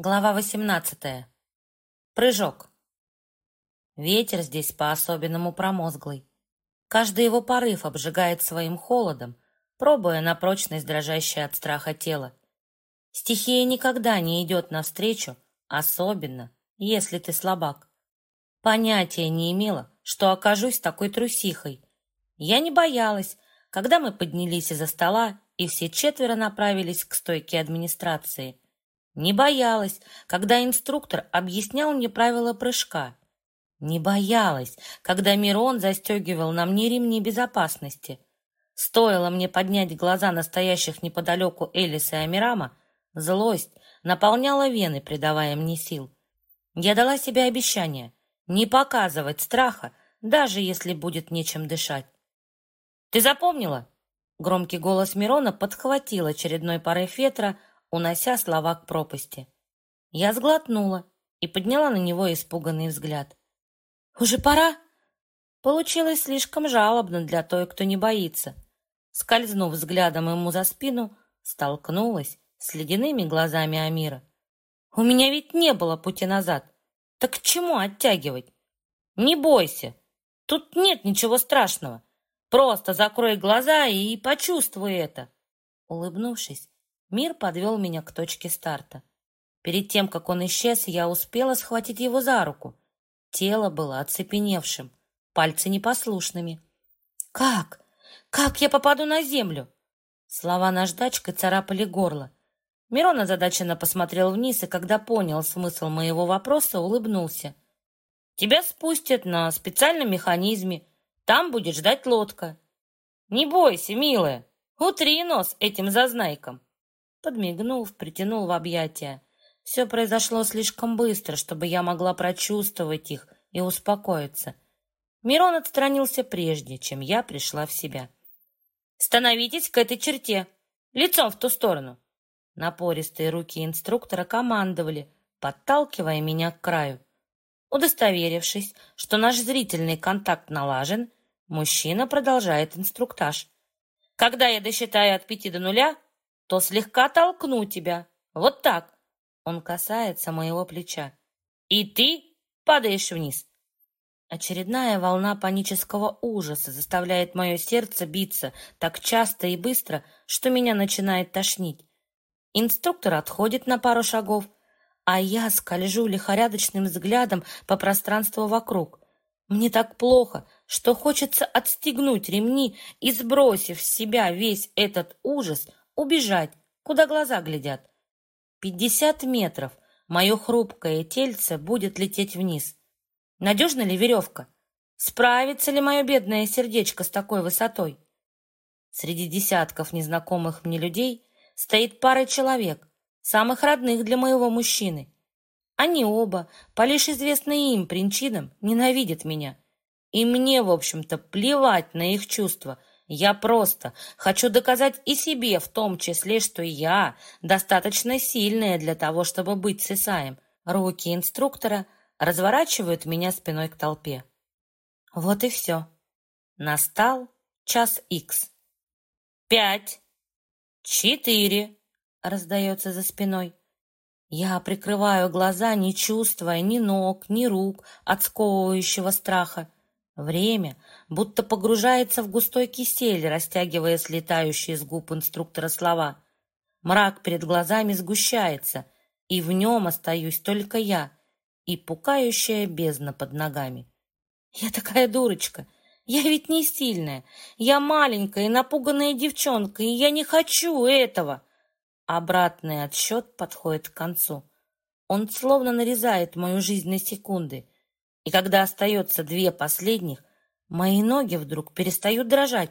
Глава 18. Прыжок. Ветер здесь по-особенному промозглый. Каждый его порыв обжигает своим холодом, пробуя на прочность дрожащее от страха тело. Стихия никогда не идет навстречу, особенно, если ты слабак. Понятия не имела, что окажусь такой трусихой. Я не боялась, когда мы поднялись из-за стола, и все четверо направились к стойке администрации – не боялась, когда инструктор объяснял мне правила прыжка. Не боялась, когда Мирон застегивал на мне ремни безопасности. Стоило мне поднять глаза настоящих неподалеку Элиса и Амирама, злость наполняла вены, придавая мне сил. Я дала себе обещание не показывать страха, даже если будет нечем дышать. «Ты запомнила?» Громкий голос Мирона подхватил очередной порыв ветра, унося слова к пропасти. Я сглотнула и подняла на него испуганный взгляд. «Уже пора?» Получилось слишком жалобно для той, кто не боится. Скользнув взглядом ему за спину, столкнулась с ледяными глазами Амира. «У меня ведь не было пути назад. Так к чему оттягивать? Не бойся, тут нет ничего страшного. Просто закрой глаза и почувствуй это». Улыбнувшись, Мир подвел меня к точке старта. Перед тем, как он исчез, я успела схватить его за руку. Тело было оцепеневшим, пальцы непослушными. «Как? Как я попаду на землю?» Слова наждачкой царапали горло. Мирон озадаченно посмотрел вниз и, когда понял смысл моего вопроса, улыбнулся. «Тебя спустят на специальном механизме. Там будет ждать лодка. Не бойся, милая, утри нос этим зазнайкам». Подмигнув, притянул в объятия. Все произошло слишком быстро, чтобы я могла прочувствовать их и успокоиться. Мирон отстранился прежде, чем я пришла в себя. «Становитесь к этой черте! Лицом в ту сторону!» Напористые руки инструктора командовали, подталкивая меня к краю. Удостоверившись, что наш зрительный контакт налажен, мужчина продолжает инструктаж. «Когда я досчитаю от пяти до нуля, то слегка толкну тебя. Вот так. Он касается моего плеча. И ты падаешь вниз. Очередная волна панического ужаса заставляет мое сердце биться так часто и быстро, что меня начинает тошнить. Инструктор отходит на пару шагов, а я скольжу лихорадочным взглядом по пространству вокруг. Мне так плохо, что хочется отстегнуть ремни и, сбросив с себя весь этот ужас, убежать, куда глаза глядят. Пятьдесят метров мое хрупкое тельце будет лететь вниз. Надежна ли веревка? Справится ли мое бедное сердечко с такой высотой? Среди десятков незнакомых мне людей стоит пара человек, самых родных для моего мужчины. Они оба, по лишь известным им причинам, ненавидят меня. И мне, в общем-то, плевать на их чувства, я просто хочу доказать и себе в том числе, что я достаточно сильная для того, чтобы быть с Исаем. Руки инструктора разворачивают меня спиной к толпе. Вот и все. Настал час икс. «Пять! Четыре!» — раздается за спиной. Я прикрываю глаза, не чувствуя ни ног, ни рук от сковывающего страха. Время будто погружается в густой кисель, растягивая слетающие с губ инструктора слова. Мрак перед глазами сгущается, и в нем остаюсь только я и пукающая бездна под ногами. Я такая дурочка. Я ведь не сильная. Я маленькая и напуганная девчонка, и я не хочу этого. Обратный отсчет подходит к концу. Он словно нарезает мою жизнь на секунды — и когда остается две последних, мои ноги вдруг перестают дрожать.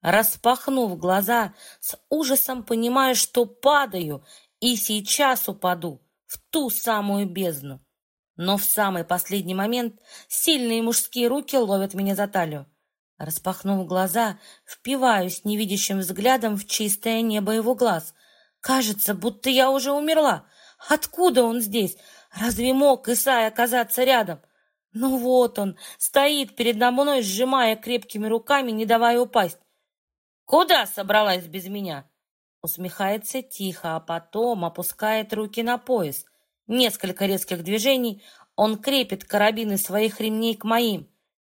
Распахнув глаза, с ужасом понимаю, что падаю и сейчас упаду в ту самую бездну. Но в самый последний момент сильные мужские руки ловят меня за талию. Распахнув глаза, впиваюсь невидящим взглядом в чистое небо его глаз. Кажется, будто я уже умерла. Откуда он здесь? Разве мог Исай оказаться рядом? Ну вот он, стоит передо мной, сжимая крепкими руками, не давая упасть. «Куда собралась без меня?» Усмехается тихо, а потом опускает руки на пояс. Несколько резких движений, он крепит карабины своих ремней к моим.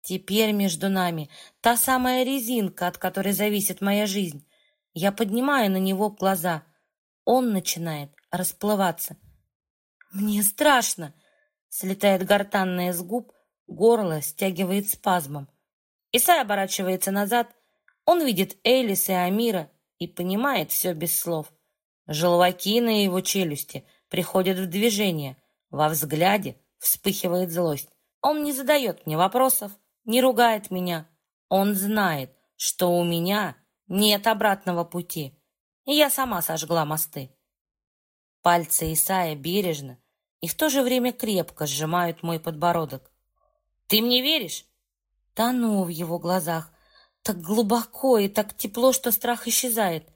Теперь между нами та самая резинка, от которой зависит моя жизнь. Я поднимаю на него глаза. Он начинает расплываться. «Мне страшно!» Слетает гортанная с губ, горло стягивает спазмом. Исай оборачивается назад. Он видит Элис и Амира и понимает все без слов. Желваки на его челюсти приходят в движение. Во взгляде вспыхивает злость. Он не задает мне вопросов, не ругает меня. Он знает, что у меня нет обратного пути. И я сама сожгла мосты. Пальцы Исая бережно и в то же время крепко сжимают мой подбородок. «Ты мне веришь?» Тону в его глазах. Так глубоко и так тепло, что страх исчезает.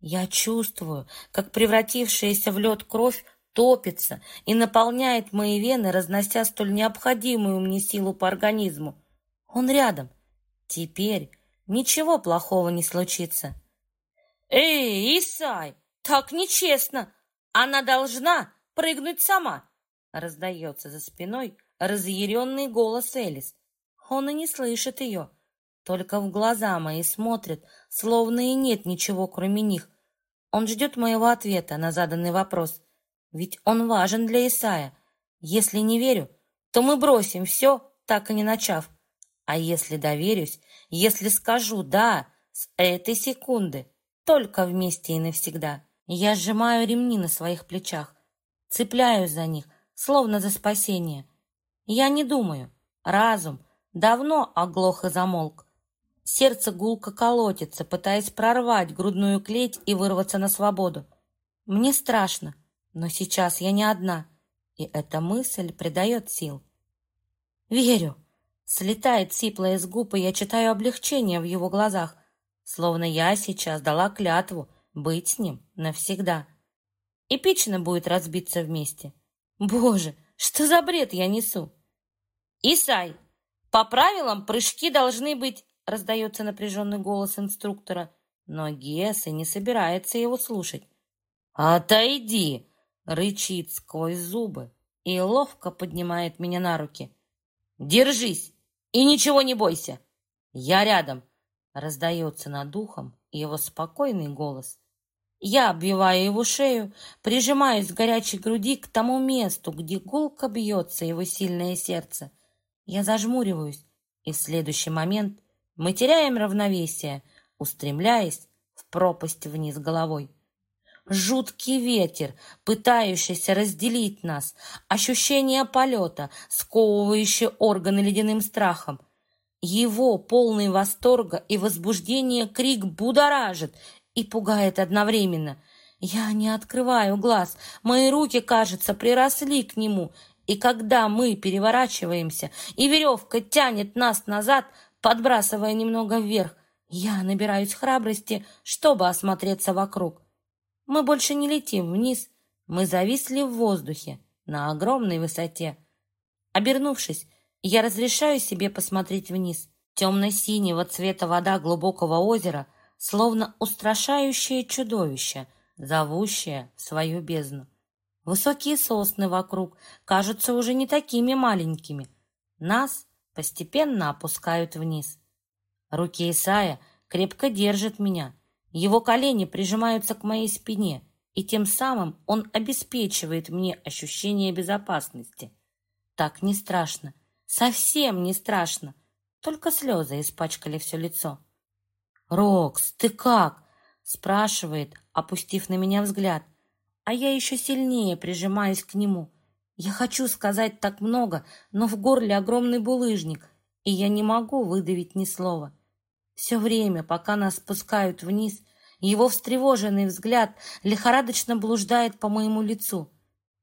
Я чувствую, как превратившаяся в лед кровь топится и наполняет мои вены, разнося столь необходимую мне силу по организму. Он рядом. Теперь ничего плохого не случится. «Эй, Исай, так нечестно! Она должна прыгнуть сама!» Раздается за спиной разъяренный голос Элис. Он и не слышит ее, только в глаза мои смотрит, словно и нет ничего, кроме них. Он ждет моего ответа на заданный вопрос. Ведь он важен для Исая. Если не верю, то мы бросим все, так и не начав. А если доверюсь, если скажу «да» с этой секунды, только вместе и навсегда, я сжимаю ремни на своих плечах, цепляюсь за них, словно за спасение. Я не думаю. Разум давно оглох и замолк. Сердце гулко колотится, пытаясь прорвать грудную клеть и вырваться на свободу. Мне страшно, но сейчас я не одна, и эта мысль придает сил. Верю. Слетает сипло из губ, и я читаю облегчение в его глазах, словно я сейчас дала клятву быть с ним навсегда. Эпично будет разбиться вместе. Боже, что за бред я несу? Исай, по правилам прыжки должны быть раздается напряженный голос инструктора, но Гесса не собирается его слушать. «Отойди!» — рычит сквозь зубы и ловко поднимает меня на руки. «Держись и ничего не бойся! Я рядом!» — раздается над духом его спокойный голос. Я обвиваю его шею, прижимаюсь к горячей груди к тому месту, где гулко бьется его сильное сердце. Я зажмуриваюсь, и в следующий момент мы теряем равновесие, устремляясь в пропасть вниз головой. Жуткий ветер, пытающийся разделить нас, ощущение полета, сковывающее органы ледяным страхом. Его полный восторга и возбуждения крик будоражит и пугает одновременно. Я не открываю глаз, мои руки, кажется, приросли к нему, и когда мы переворачиваемся, и веревка тянет нас назад, подбрасывая немного вверх. Я набираюсь храбрости, чтобы осмотреться вокруг. Мы больше не летим вниз, мы зависли в воздухе на огромной высоте. Обернувшись, я разрешаю себе посмотреть вниз. Темно-синего цвета вода глубокого озера, словно устрашающее чудовище, зовущее свою бездну. Высокие сосны вокруг кажутся уже не такими маленькими. Нас постепенно опускают вниз. Руки Исая крепко держат меня. Его колени прижимаются к моей спине, и тем самым он обеспечивает мне ощущение безопасности. Так не страшно, совсем не страшно, только слезы испачкали все лицо. «Рокс, ты как?» — спрашивает, опустив на меня взгляд, а я еще сильнее прижимаюсь к нему. Я хочу сказать так много, но в горле огромный булыжник, и я не могу выдавить ни слова. Все время, пока нас спускают вниз, его встревоженный взгляд лихорадочно блуждает по моему лицу.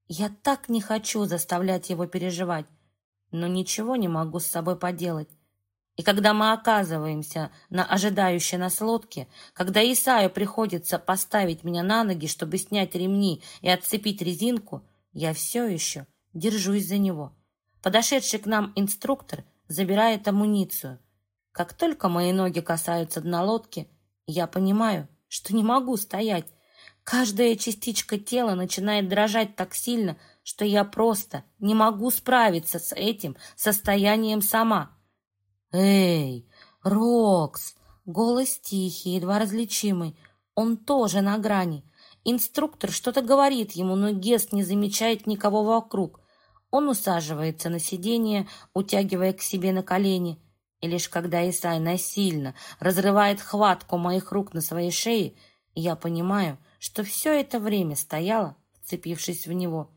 Я так не хочу заставлять его переживать, но ничего не могу с собой поделать. И когда мы оказываемся на ожидающей нас лодке, когда Исаю приходится поставить меня на ноги, чтобы снять ремни и отцепить резинку, я все еще держусь за него. Подошедший к нам инструктор забирает амуницию. Как только мои ноги касаются дна лодки, я понимаю, что не могу стоять. Каждая частичка тела начинает дрожать так сильно, что я просто не могу справиться с этим состоянием сама. «Эй, Рокс!» Голос тихий, едва различимый. Он тоже на грани. Инструктор что-то говорит ему, но Гест не замечает никого вокруг. Он усаживается на сиденье, утягивая к себе на колени. И лишь когда Исай насильно разрывает хватку моих рук на своей шее, я понимаю, что все это время стояла, вцепившись в него.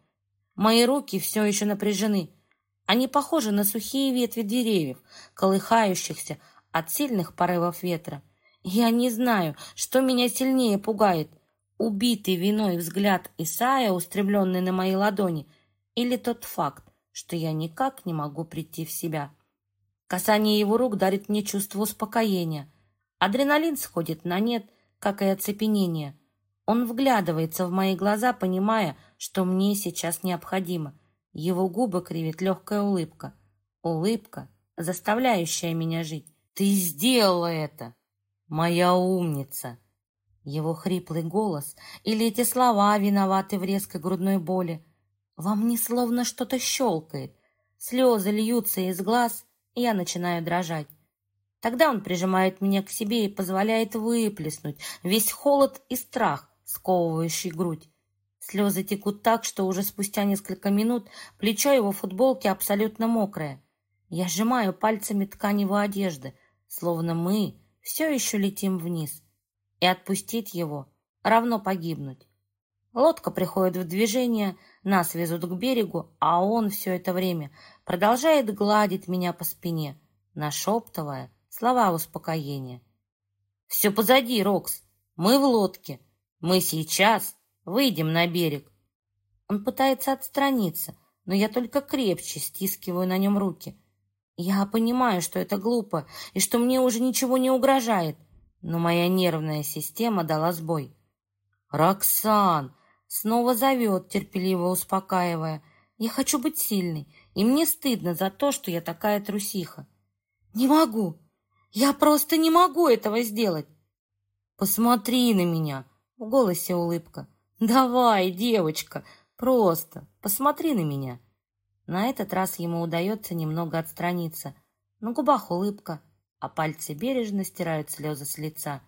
Мои руки все еще напряжены. Они похожи на сухие ветви деревьев, колыхающихся от сильных порывов ветра. Я не знаю, что меня сильнее пугает. Убитый виной взгляд Исая, устремленный на мои ладони, или тот факт, что я никак не могу прийти в себя. Касание его рук дарит мне чувство успокоения. Адреналин сходит на нет, как и оцепенение. Он вглядывается в мои глаза, понимая, что мне сейчас необходимо. Его губы кривит легкая улыбка. Улыбка, заставляющая меня жить. «Ты сделала это! Моя умница!» Его хриплый голос или эти слова виноваты в резкой грудной боли. Во мне словно что-то щелкает. Слезы льются из глаз, и я начинаю дрожать. Тогда он прижимает меня к себе и позволяет выплеснуть весь холод и страх, сковывающий грудь. Слезы текут так, что уже спустя несколько минут плечо его футболки абсолютно мокрое. Я сжимаю пальцами ткань его одежды, словно мы все еще летим вниз. И отпустить его равно погибнуть. Лодка приходит в движение, нас везут к берегу, а он все это время продолжает гладить меня по спине, нашептывая слова успокоения. «Все позади, Рокс. Мы в лодке. Мы сейчас выйдем на берег». Он пытается отстраниться, но я только крепче стискиваю на нем руки. Я понимаю, что это глупо и что мне уже ничего не угрожает, но моя нервная система дала сбой. «Роксан!» Снова зовет, терпеливо успокаивая. «Я хочу быть сильной, и мне стыдно за то, что я такая трусиха». «Не могу! Я просто не могу этого сделать. Посмотри на меня. В голосе улыбка. Давай, девочка, просто посмотри на меня. На этот раз ему удается немного отстраниться. На губах улыбка, а пальцы бережно стирают слезы с лица.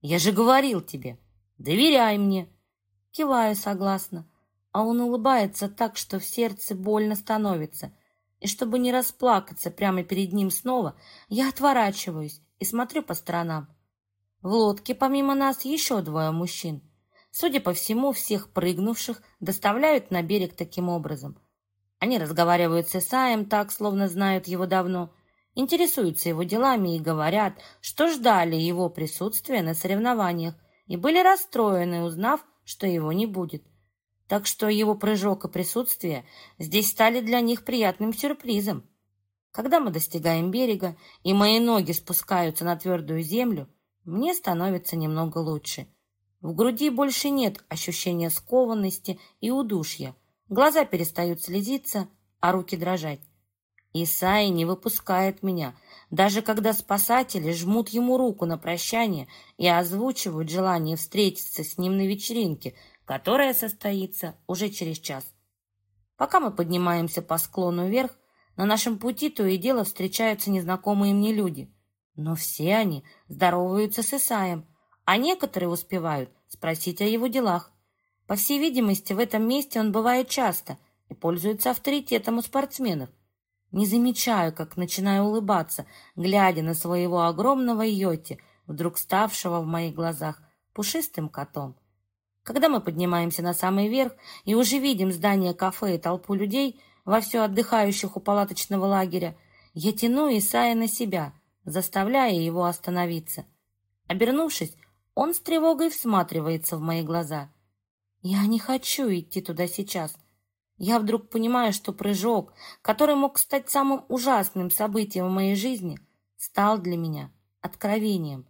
Я же говорил тебе, доверяй мне. Киваю согласно, а он улыбается так, что в сердце больно становится — и чтобы не расплакаться прямо перед ним снова, я отворачиваюсь и смотрю по сторонам. В лодке помимо нас еще двое мужчин. Судя по всему, всех прыгнувших доставляют на берег таким образом. Они разговаривают с Исаем так, словно знают его давно, интересуются его делами и говорят, что ждали его присутствия на соревнованиях и были расстроены, узнав, что его не будет так что его прыжок и присутствие здесь стали для них приятным сюрпризом. Когда мы достигаем берега, и мои ноги спускаются на твердую землю, мне становится немного лучше. В груди больше нет ощущения скованности и удушья. Глаза перестают слезиться, а руки дрожать. Исаи не выпускает меня, даже когда спасатели жмут ему руку на прощание и озвучивают желание встретиться с ним на вечеринке – которая состоится уже через час. Пока мы поднимаемся по склону вверх, на нашем пути то и дело встречаются незнакомые мне люди. Но все они здороваются с Исаем, а некоторые успевают спросить о его делах. По всей видимости, в этом месте он бывает часто и пользуется авторитетом у спортсменов. Не замечаю, как начинаю улыбаться, глядя на своего огромного йоти, вдруг ставшего в моих глазах пушистым котом. Когда мы поднимаемся на самый верх и уже видим здание кафе и толпу людей, вовсю отдыхающих у палаточного лагеря, я тяну Исая на себя, заставляя его остановиться. Обернувшись, он с тревогой всматривается в мои глаза. Я не хочу идти туда сейчас. Я вдруг понимаю, что прыжок, который мог стать самым ужасным событием в моей жизни, стал для меня откровением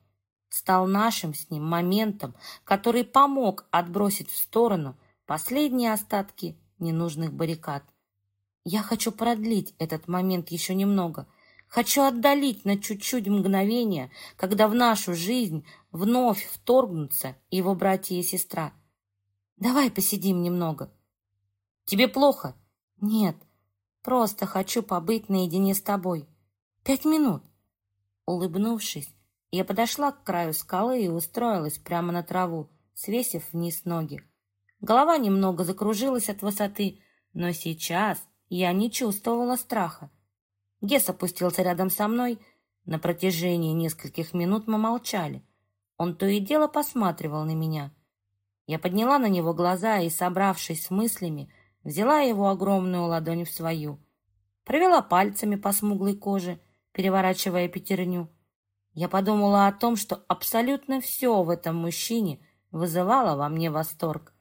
стал нашим с ним моментом, который помог отбросить в сторону последние остатки ненужных баррикад. Я хочу продлить этот момент еще немного. Хочу отдалить на чуть-чуть мгновение, когда в нашу жизнь вновь вторгнутся его братья и сестра. Давай посидим немного. Тебе плохо?» «Нет, просто хочу побыть наедине с тобой. Пять минут». Улыбнувшись, я подошла к краю скалы и устроилась прямо на траву, свесив вниз ноги. Голова немного закружилась от высоты, но сейчас я не чувствовала страха. Гес опустился рядом со мной. На протяжении нескольких минут мы молчали. Он то и дело посматривал на меня. Я подняла на него глаза и, собравшись с мыслями, взяла его огромную ладонь в свою. Провела пальцами по смуглой коже, переворачивая пятерню. Я подумала о том, что абсолютно все в этом мужчине вызывало во мне восторг.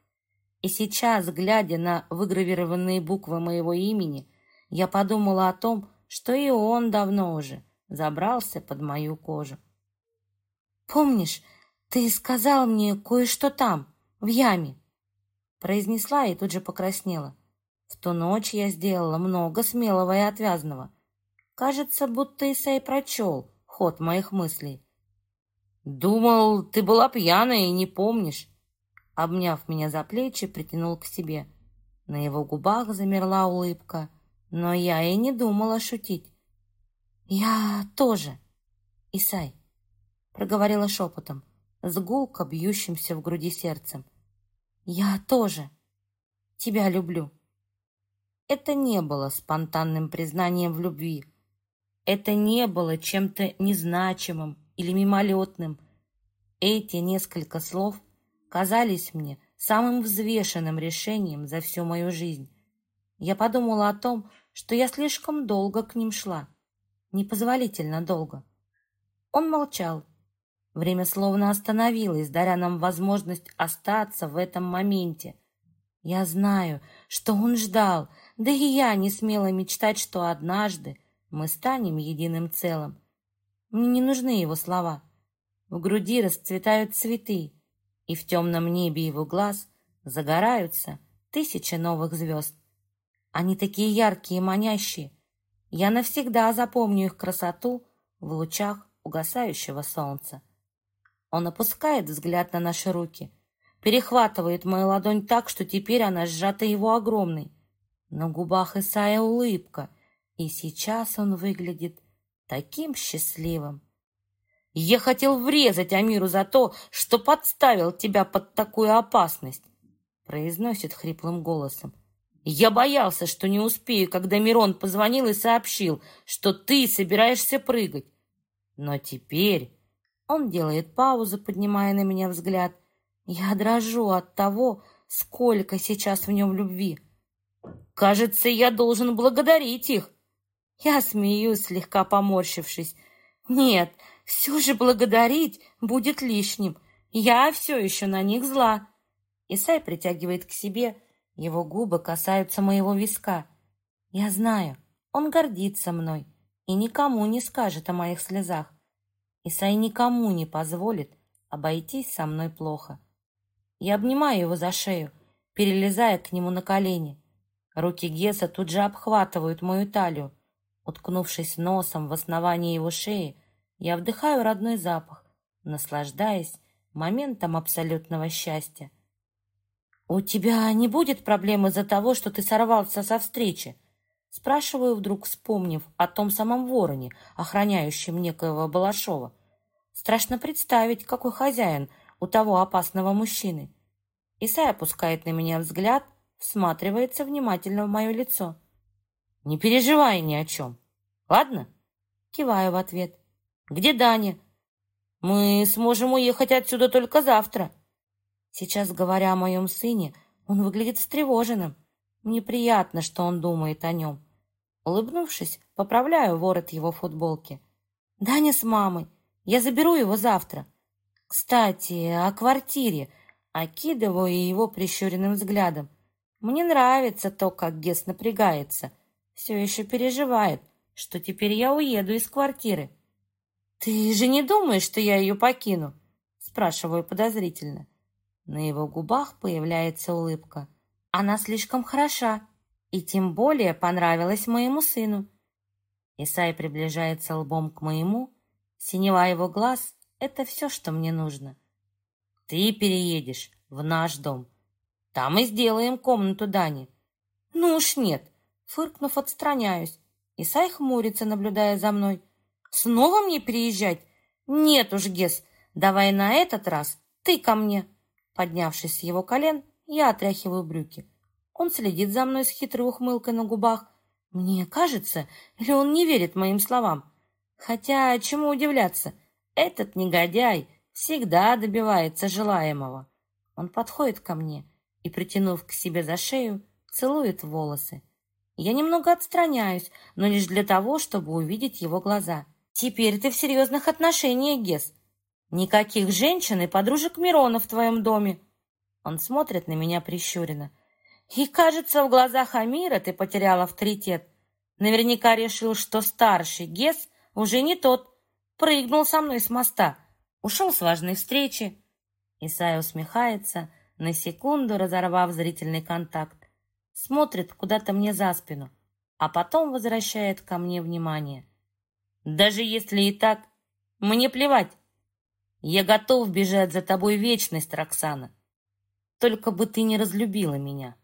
И сейчас, глядя на выгравированные буквы моего имени, я подумала о том, что и он давно уже забрался под мою кожу. «Помнишь, ты сказал мне кое-что там, в яме?» Произнесла и тут же покраснела. В ту ночь я сделала много смелого и отвязного. Кажется, будто Исай прочел ход моих мыслей. «Думал, ты была пьяная и не помнишь». Обняв меня за плечи, притянул к себе. На его губах замерла улыбка — но я и не думала шутить. «Я тоже, Исай», — проговорила шепотом, с гулко бьющимся в груди сердцем. «Я тоже тебя люблю». Это не было спонтанным признанием в любви. Это не было чем-то незначимым или мимолетным. Эти несколько слов казались мне самым взвешенным решением за всю мою жизнь. Я подумала о том, что я слишком долго к ним шла. Непозволительно долго. Он молчал. Время словно остановилось, даря нам возможность остаться в этом моменте. Я знаю, что он ждал, да и я не смела мечтать, что однажды мы станем единым целым. Мне не нужны его слова. В груди расцветают цветы, и в темном небе его глаз загораются тысячи новых звезд. Они такие яркие и манящие. Я навсегда запомню их красоту в лучах угасающего солнца. Он опускает взгляд на наши руки, перехватывает мою ладонь так, что теперь она сжата его огромной. На губах Исая улыбка, и сейчас он выглядит таким счастливым. Я хотел врезать Амиру за то, что подставил тебя под такую опасность, произносит хриплым голосом. Я боялся, что не успею, когда Мирон позвонил и сообщил, что ты собираешься прыгать. Но теперь он делает паузу, поднимая на меня взгляд. Я дрожу от того, сколько сейчас в нем любви. Кажется, я должен благодарить их. Я смеюсь, слегка поморщившись. Нет, все же благодарить будет лишним. Я все еще на них зла. Исай притягивает к себе, его губы касаются моего виска. Я знаю, он гордится мной и никому не скажет о моих слезах. Исай никому не позволит обойтись со мной плохо. Я обнимаю его за шею, перелезая к нему на колени. Руки Геса тут же обхватывают мою талию. Уткнувшись носом в основании его шеи, я вдыхаю родной запах, наслаждаясь моментом абсолютного счастья. «У тебя не будет проблем из-за того, что ты сорвался со встречи?» Спрашиваю вдруг, вспомнив о том самом вороне, охраняющем некоего Балашова. Страшно представить, какой хозяин у того опасного мужчины. Исай опускает на меня взгляд, всматривается внимательно в мое лицо. «Не переживай ни о чем. Ладно?» Киваю в ответ. «Где Даня?» «Мы сможем уехать отсюда только завтра». Сейчас, говоря о моем сыне, он выглядит встревоженным. Мне приятно, что он думает о нем. Улыбнувшись, поправляю ворот его футболки. «Даня с мамой. Я заберу его завтра. Кстати, о квартире». Окидываю его прищуренным взглядом. Мне нравится то, как Гес напрягается. Все еще переживает, что теперь я уеду из квартиры. «Ты же не думаешь, что я ее покину?» Спрашиваю подозрительно. На его губах появляется улыбка. Она слишком хороша и тем более понравилась моему сыну. Исай приближается лбом к моему. Синева его глаз — это все, что мне нужно. Ты переедешь в наш дом. Там и сделаем комнату Дани. Ну уж нет. Фыркнув, отстраняюсь. Исай хмурится, наблюдая за мной. Снова мне переезжать? Нет уж, Гес, давай на этот раз ты ко мне. Поднявшись с его колен, я отряхиваю брюки. Он следит за мной с хитрой ухмылкой на губах. Мне кажется, или он не верит моим словам. Хотя, чему удивляться? Этот негодяй всегда добивается желаемого. Он подходит ко мне и, притянув к себе за шею, целует волосы. Я немного отстраняюсь, но лишь для того, чтобы увидеть его глаза. «Теперь ты в серьезных отношениях, Гес. Никаких женщин и подружек Мирона в твоем доме». Он смотрит на меня прищуренно. «И, кажется, в глазах Амира ты потерял авторитет. Наверняка решил, что старший Гес уже не тот. Прыгнул со мной с моста. Ушел с важной встречи». Исай усмехается, на секунду разорвав зрительный контакт смотрит куда-то мне за спину, а потом возвращает ко мне внимание. Даже если и так, мне плевать. Я готов бежать за тобой вечность, Роксана. Только бы ты не разлюбила меня.